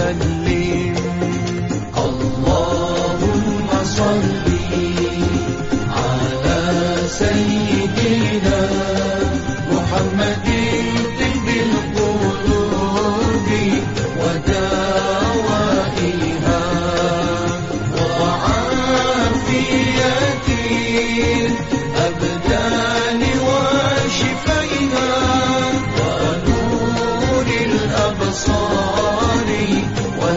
dali.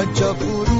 Acapuru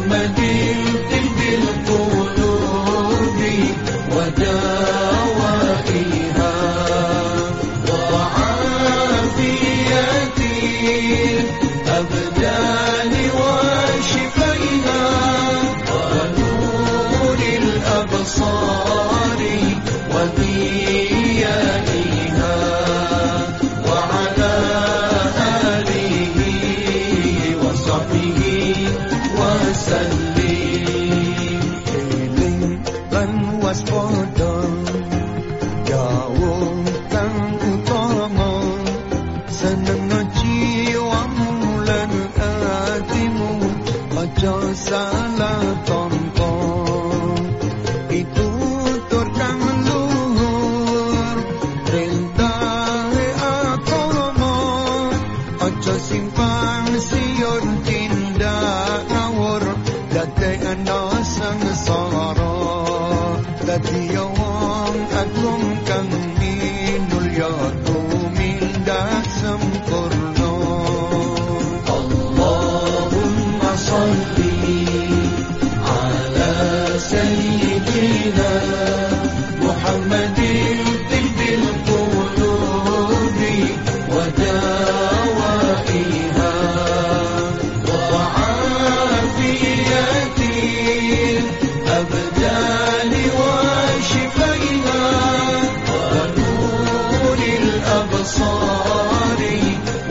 محمد طب القلوب ودوائها وعافية الأبدان وشفائها ونور الأبصار وضيائها a grown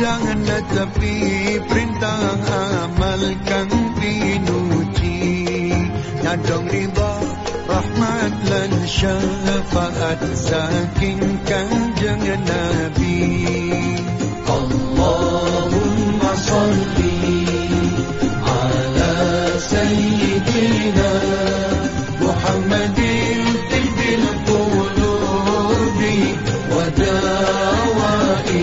jangan tetapi perintah amalkan pinuji Nadong riba rahmat lan syafaat saking kanjeng Nabi. Allahumma salli ala sayyidina Muhammadin tibbil qulubi wa dawaiha.